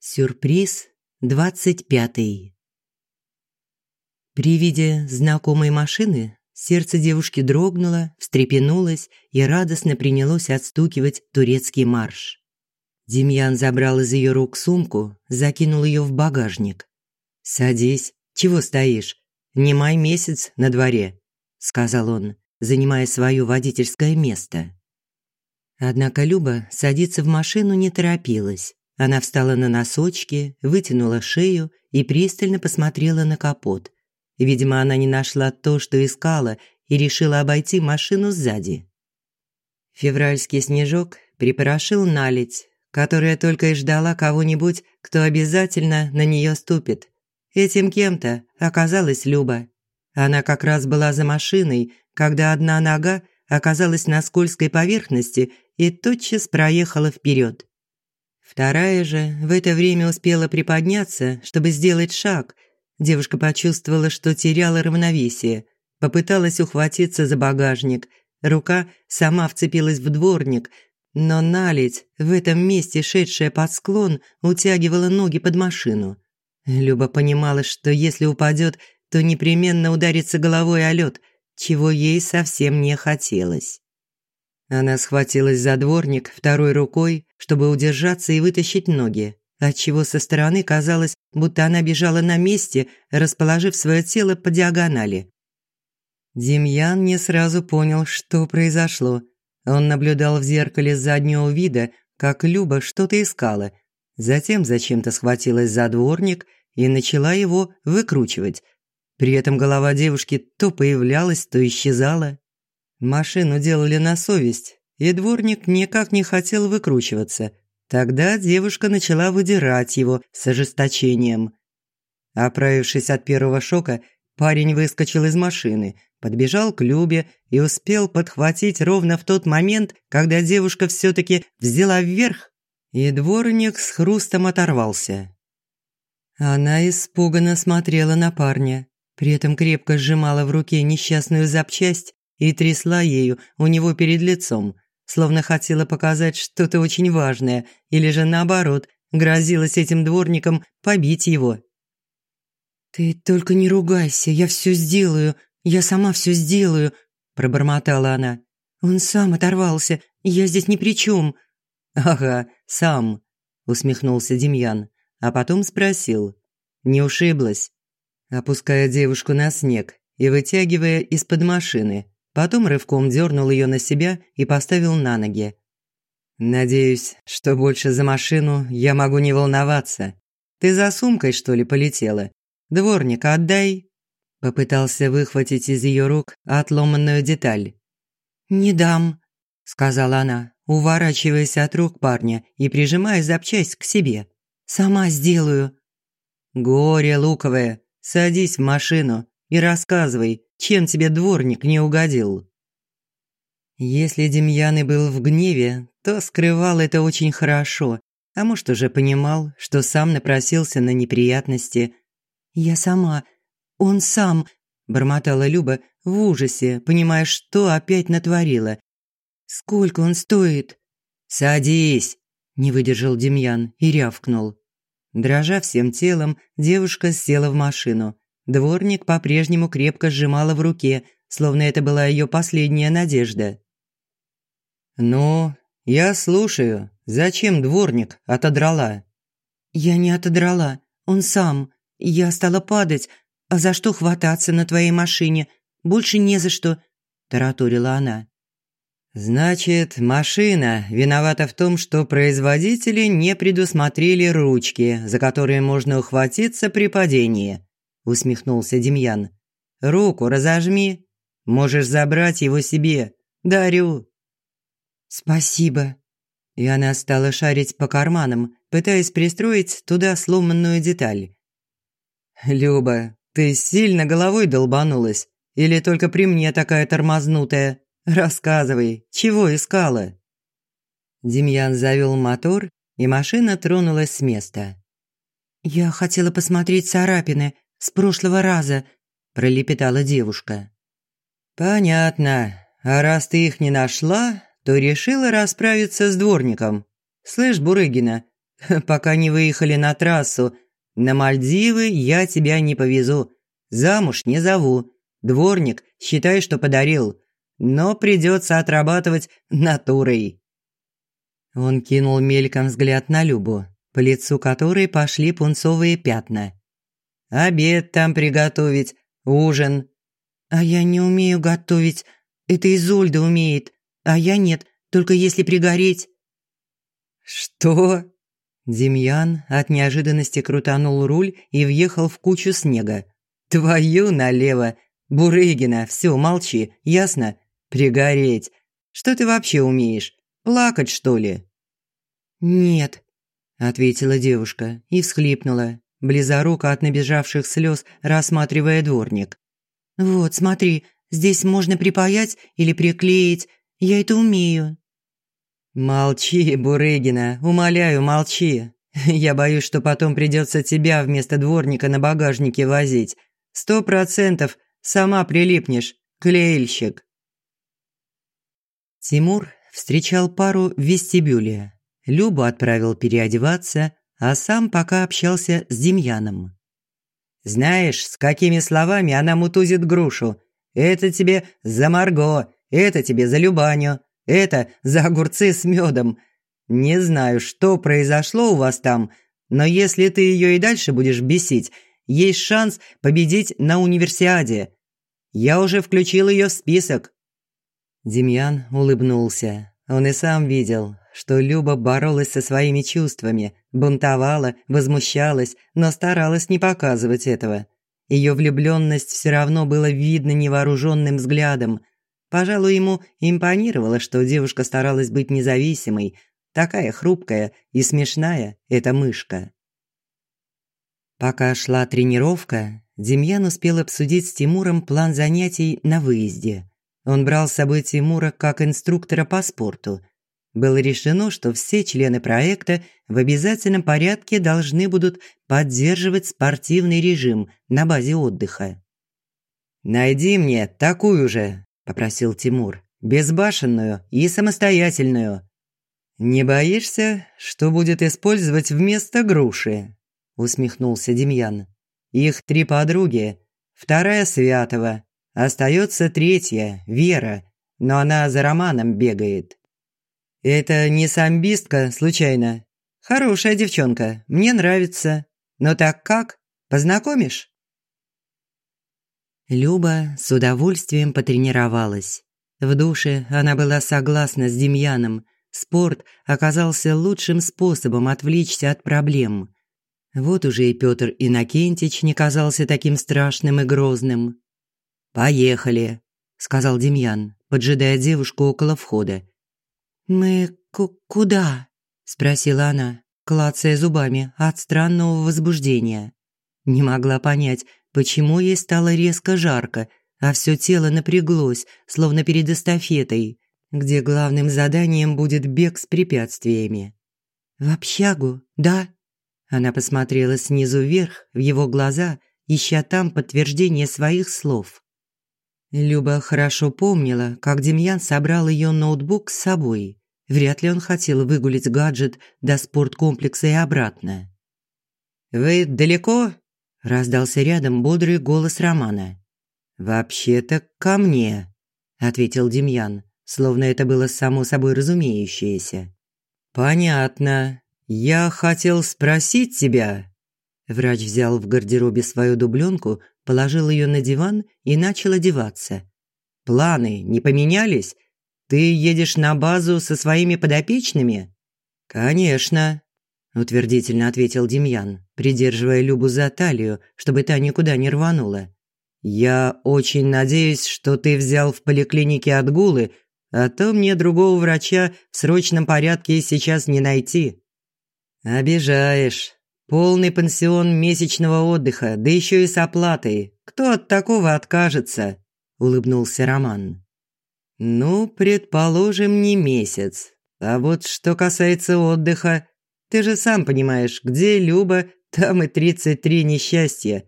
Сюрприз двадцать пятый. При виде знакомой машины сердце девушки дрогнуло, встрепенулось и радостно принялось отстукивать турецкий марш. Демьян забрал из ее рук сумку, закинул ее в багажник. «Садись, чего стоишь? Не май месяц на дворе», – сказал он, занимая свое водительское место. Однако Люба садиться в машину не торопилась. Она встала на носочки, вытянула шею и пристально посмотрела на капот. Видимо, она не нашла то, что искала, и решила обойти машину сзади. Февральский снежок припорошил наледь, которая только и ждала кого-нибудь, кто обязательно на нее ступит. Этим кем-то оказалась Люба. Она как раз была за машиной, когда одна нога оказалась на скользкой поверхности и тотчас проехала вперед. Вторая же в это время успела приподняться, чтобы сделать шаг. Девушка почувствовала, что теряла равновесие. Попыталась ухватиться за багажник. Рука сама вцепилась в дворник, но наледь, в этом месте шедшая под склон, утягивала ноги под машину. Люба понимала, что если упадет, то непременно ударится головой о лед, чего ей совсем не хотелось. Она схватилась за дворник второй рукой, чтобы удержаться и вытащить ноги, отчего со стороны казалось, будто она бежала на месте, расположив свое тело по диагонали. Демьян не сразу понял, что произошло. Он наблюдал в зеркале заднего вида, как Люба что-то искала. Затем зачем-то схватилась за дворник и начала его выкручивать. При этом голова девушки то появлялась, то исчезала. Машину делали на совесть, и дворник никак не хотел выкручиваться. Тогда девушка начала выдирать его с ожесточением. Оправившись от первого шока, парень выскочил из машины, подбежал к Любе и успел подхватить ровно в тот момент, когда девушка все-таки взяла вверх, и дворник с хрустом оторвался. Она испуганно смотрела на парня, при этом крепко сжимала в руке несчастную запчасть и трясла ею у него перед лицом, словно хотела показать что-то очень важное, или же наоборот, грозилась этим дворником побить его. «Ты только не ругайся, я все сделаю, я сама все сделаю», – пробормотала она. «Он сам оторвался, я здесь ни при чем». «Ага, сам», – усмехнулся Демьян, а потом спросил. «Не ушиблась?» Опуская девушку на снег и вытягивая из-под машины, Потом рывком дернул ее на себя и поставил на ноги. «Надеюсь, что больше за машину я могу не волноваться. Ты за сумкой, что ли, полетела? Дворник отдай!» Попытался выхватить из ее рук отломанную деталь. «Не дам», – сказала она, уворачиваясь от рук парня и прижимая запчасть к себе. «Сама сделаю». «Горе луковое, садись в машину и рассказывай, чем тебе дворник не угодил?» Если Демьян и был в гневе, то скрывал это очень хорошо, а может, уже понимал, что сам напросился на неприятности. «Я сама, он сам», – бормотала Люба в ужасе, понимая, что опять натворила. «Сколько он стоит?» «Садись!» – не выдержал Демьян и рявкнул. Дрожа всем телом, девушка села в машину. Дворник по-прежнему крепко сжимала в руке, словно это была ее последняя надежда. «Ну, я слушаю. Зачем дворник отодрала?» «Я не отодрала. Он сам. Я стала падать. А за что хвататься на твоей машине? Больше не за что», – тараторила она. «Значит, машина виновата в том, что производители не предусмотрели ручки, за которые можно ухватиться при падении усмехнулся Демьян. Руку разожми. Можешь забрать его себе. Дарю. Спасибо. И она стала шарить по карманам, пытаясь пристроить туда сломанную деталь. Люба, ты сильно головой долбанулась или только при мне такая тормознутая? Рассказывай, чего искала? Демьян завел мотор, и машина тронулась с места. «Я хотела посмотреть царапины, с прошлого раза», – пролепетала девушка. «Понятно. А раз ты их не нашла, то решила расправиться с дворником. Слышь, Бурыгина, пока не выехали на трассу. На Мальдивы я тебя не повезу. Замуж не зову. Дворник, считай, что подарил. Но придется отрабатывать натурой». Он кинул мельком взгляд на Любу, по лицу которой пошли пунцовые пятна. «Обед там приготовить, ужин». «А я не умею готовить. Это Изольда умеет, а я нет, только если пригореть». «Что?» Демьян от неожиданности крутанул руль и въехал в кучу снега. «Твою налево! Бурыгина, все, молчи, ясно? Пригореть! Что ты вообще умеешь? Плакать, что ли?» «Нет», – ответила девушка и всхлипнула, близоруко от набежавших слез, рассматривая дворник. «Вот, смотри, здесь можно припаять или приклеить. Я это умею». «Молчи, Бурыгина, умоляю, молчи. Я боюсь, что потом придется тебя вместо дворника на багажнике возить. Сто процентов сама прилипнешь, клеильщик». Тимур встречал пару в вестибюле. Любу отправил переодеваться, а сам пока общался с Демьяном. «Знаешь, с какими словами она мутузит грушу? Это тебе за Марго, это тебе за Любаню, это за огурцы с медом. Не знаю, что произошло у вас там, но если ты ее и дальше будешь бесить, есть шанс победить на универсиаде. Я уже включил ее в список». Демьян улыбнулся. Он и сам видел, что Люба боролась со своими чувствами, бунтовала, возмущалась, но старалась не показывать этого. Ее влюбленность все равно было видно невооруженным взглядом. Пожалуй, ему импонировало, что девушка старалась быть независимой, такая хрупкая и смешная эта мышка. Пока шла тренировка, Демьян успел обсудить с Тимуром план занятий на выезде. Он брал с собой Тимура как инструктора по спорту – было решено, что все члены проекта в обязательном порядке должны будут поддерживать спортивный режим на базе отдыха. «Найди мне такую же», – попросил Тимур, – «безбашенную и самостоятельную». «Не боишься, что будет использовать вместо груши?» – усмехнулся Демьян. «Их три подруги, вторая Святова, остается третья, Вера, но она за Романом бегает. «Это не самбистка, случайно? Хорошая девчонка, мне нравится. Но так как? Познакомишь?» Люба с удовольствием потренировалась. В душе она была согласна с Демьяном. Спорт оказался лучшим способом отвлечься от проблем. Вот уже и Пётр Иннокентич не казался таким страшным и грозным. «Поехали», – сказал Демьян, поджидая девушку около входа. «Мы куда?» – спросила она, клацая зубами от странного возбуждения. Не могла понять, почему ей стало резко жарко, а все тело напряглось, словно перед эстафетой, где главным заданием будет бег с препятствиями. «В общагу, да?» Она посмотрела снизу вверх в его глаза, ища там подтверждение своих слов. Люба хорошо помнила, как Демьян собрал ее ноутбук с собой. Вряд ли он хотел выгулить гаджет до спорткомплекса и обратно. «Вы далеко?» – раздался рядом бодрый голос Романа. «Вообще-то ко мне», – ответил Демьян, словно это было само собой разумеющееся. «Понятно. Я хотел спросить тебя». Врач взял в гардеробе свою дубленку, положил ее на диван и начал одеваться. «Планы не поменялись? Ты едешь на базу со своими подопечными? Конечно, утвердительно ответил Демьян, придерживая Любу за талию, чтобы та никуда не рванула. Я очень надеюсь, что ты взял в поликлинике отгулы, а то мне другого врача в срочном порядке сейчас не найти. Обижаешь. Полный пансион месячного отдыха, да еще и с оплатой. Кто от такого откажется? улыбнулся Роман. «Ну, предположим, не месяц. А вот что касается отдыха, ты же сам понимаешь, где Люба, там и 33 несчастья.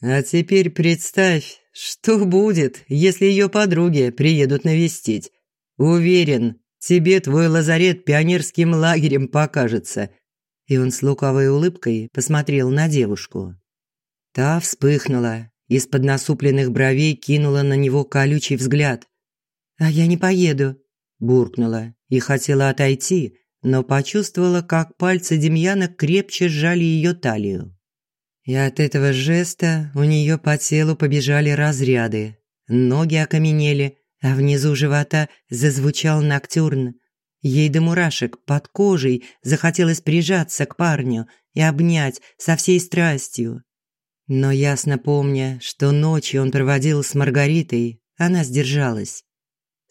А теперь представь, что будет, если ее подруги приедут навестить. Уверен, тебе твой лазарет пионерским лагерем покажется. и он с лукавой улыбкой посмотрел на девушку. Та вспыхнула, из-под насупленных бровей кинула на него колючий взгляд. «А я не поеду», – буркнула и хотела отойти, но почувствовала, как пальцы Демьяна крепче сжали ее талию. И от этого жеста у нее по телу побежали разряды, ноги окаменели, а внизу живота зазвучал ноктюрн. Ей до мурашек под кожей захотелось прижаться к парню и обнять со всей страстью. Но ясно помня, что ночью он проводил с Маргаритой, она сдержалась.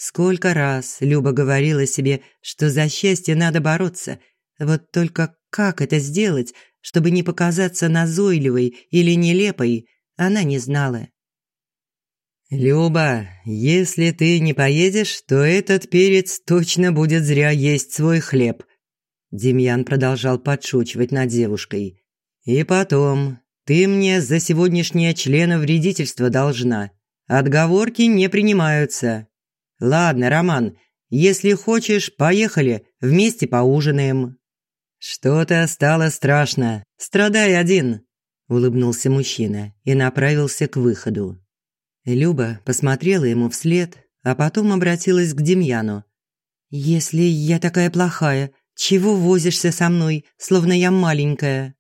Сколько раз Люба говорила себе, что за счастье надо бороться, вот только как это сделать, чтобы не показаться назойливой или нелепой, она не знала. «Люба, если ты не поедешь, то этот перец точно будет зря есть свой хлеб», Демьян продолжал подшучивать над девушкой. «И потом, ты мне за сегодняшнее членовредительство должна. Отговорки не принимаются. Ладно, Роман, если хочешь, поехали, вместе поужинаем». «Что-то стало страшно. Страдай один», – улыбнулся мужчина и направился к выходу. Люба посмотрела ему вслед, а потом обратилась к Демьяну. «Если я такая плохая, чего возишься со мной, словно я маленькая?»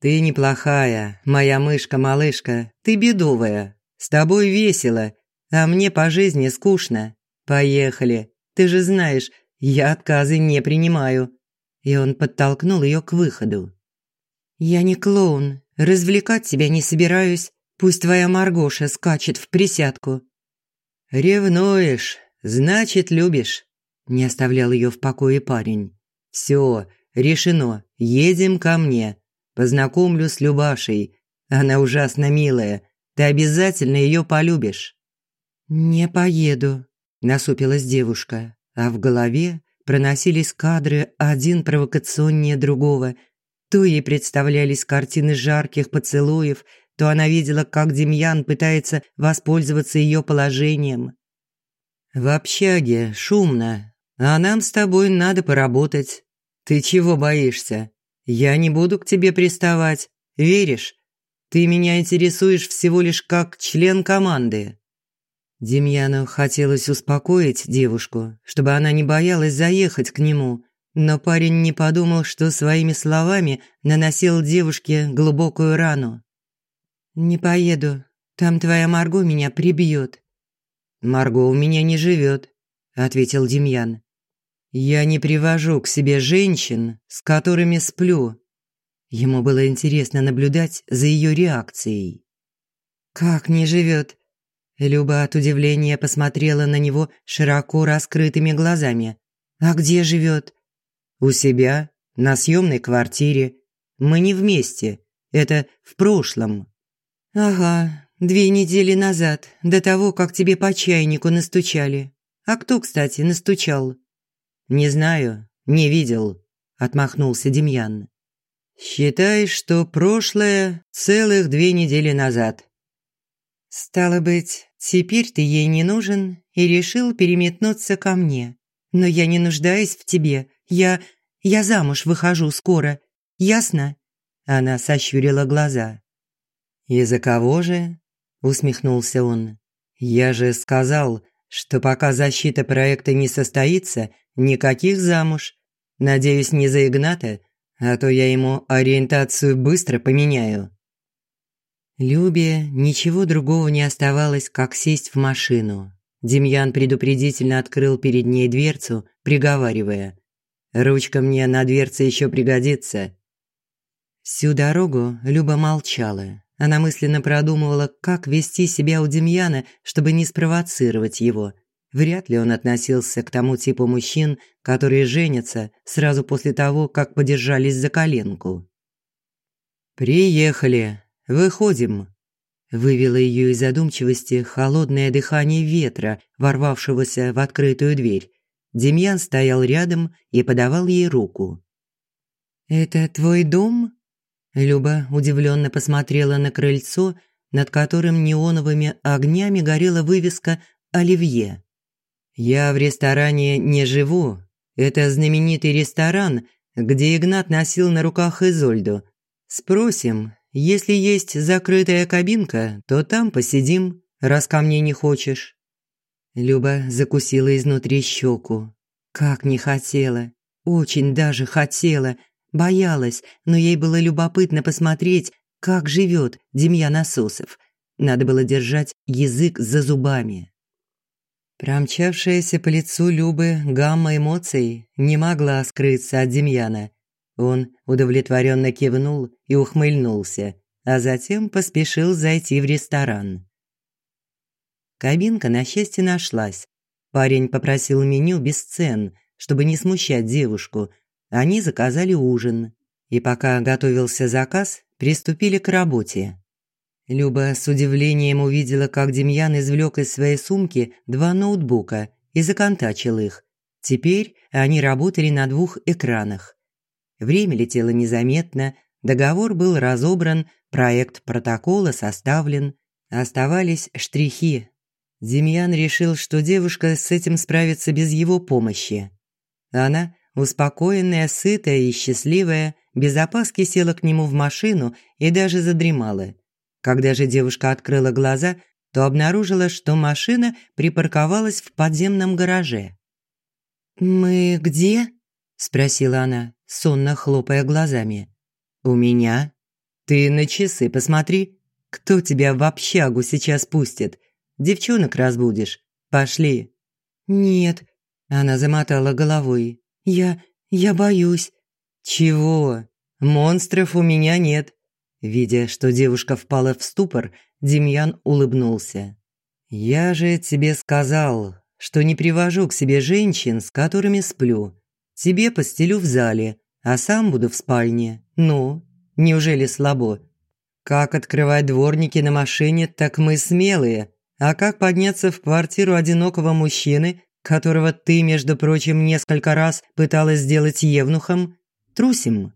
«Ты неплохая, моя мышка-малышка, ты бедовая. С тобой весело, а мне по жизни скучно. Поехали, ты же знаешь, я отказы не принимаю». И он подтолкнул ее к выходу. «Я не клоун, развлекать тебя не собираюсь. Пусть твоя Маргоша скачет в присядку». «Ревнуешь, значит, любишь», – не оставлял ее в покое парень. «Все, решено, едем ко мне. Познакомлю с Любашей. Она ужасно милая, ты обязательно ее полюбишь». «Не поеду», – насупилась девушка, а в голове проносились кадры один провокационнее другого. То ей представлялись картины жарких поцелуев – то она видела, как Демьян пытается воспользоваться ее положением. «В общаге шумно, а нам с тобой надо поработать. Ты чего боишься? Я не буду к тебе приставать, веришь? Ты меня интересуешь всего лишь как член команды». Демьяну хотелось успокоить девушку, чтобы она не боялась заехать к нему, но парень не подумал, что своими словами наносил девушке глубокую рану. «Не поеду. Там твоя Марго меня прибьет». «Марго у меня не живет», – ответил Демьян. «Я не привожу к себе женщин, с которыми сплю». Ему было интересно наблюдать за ее реакцией. «Как не живет?» Люба от удивления посмотрела на него широко раскрытыми глазами. «А где живет?» «У себя, на съемной квартире. Мы не вместе. Это в прошлом». «Ага, две недели назад, до того, как тебе по чайнику настучали. А кто, кстати, настучал?» «Не знаю, не видел», – отмахнулся Демьян. «Считай, что прошлое целых две недели назад». «Стало быть, теперь ты ей не нужен и решил переметнуться ко мне. Но я не нуждаюсь в тебе. Я... я замуж выхожу скоро. Ясно?» Она сощурила глаза. «И за кого же?» – усмехнулся он. «Я же сказал, что пока защита проекта не состоится, никаких замуж. Надеюсь, не за Игната, а то я ему ориентацию быстро поменяю». Любе ничего другого не оставалось, как сесть в машину. Демьян предупредительно открыл перед ней дверцу, приговаривая. «Ручка мне на дверце еще пригодится». Всю дорогу Люба молчала, она мысленно продумывала, как вести себя у Демьяна, чтобы не спровоцировать его. Вряд ли он относился к тому типу мужчин, которые женятся сразу после того, как подержались за коленку. «Приехали. Выходим», – вывело ее из задумчивости холодное дыхание ветра, ворвавшегося в открытую дверь. Демьян стоял рядом и подавал ей руку. «Это твой дом?» Люба удивленно посмотрела на крыльцо, над которым неоновыми огнями горела вывеска «Оливье». «Я в ресторане не живу. Это знаменитый ресторан, где Игнат носил на руках Изольду. Спросим, если есть закрытая кабинка, то там посидим, раз ко мне не хочешь». Люба закусила изнутри щеку. Как не хотела, очень даже хотела, боялась, но ей было любопытно посмотреть, как живет Демьян Ососов. Надо было держать язык за зубами. Промчавшаяся по лицу Любы гамма эмоций не могла скрыться от Демьяна. Он удовлетворенно кивнул и ухмыльнулся, а затем поспешил зайти в ресторан. Кабинка, на счастье, нашлась. Парень попросил меню без цен, чтобы не смущать девушку. Они заказали ужин. И пока готовился заказ, приступили к работе. Люба с удивлением увидела, как Демьян извлек из своей сумки два ноутбука и законтачил их. Теперь они работали на двух экранах. Время летело незаметно, договор был разобран, проект протокола составлен. Оставались штрихи. Демьян решил, что девушка с этим справится без его помощи. Она, успокоенная, сытая и счастливая, без опаски села к нему в машину и даже задремала – когда же девушка открыла глаза, то обнаружила, что машина припарковалась в подземном гараже. «Мы где?» – спросила она, сонно хлопая глазами. «У меня. Ты на часы посмотри. Кто тебя в общагу сейчас пустит? Девчонок разбудишь. Пошли». «Нет», – она замотала головой. «Я... я боюсь». «Чего? Монстров у меня нет. Видя, что девушка впала в ступор, Демьян улыбнулся. «Я же тебе сказал, что не привожу к себе женщин, с которыми сплю. Тебе постелю в зале, а сам буду в спальне. Ну, неужели слабо? Как открывать дворники на машине, так мы смелые. А как подняться в квартиру одинокого мужчины, которого ты, между прочим, несколько раз пыталась сделать евнухом? Трусим.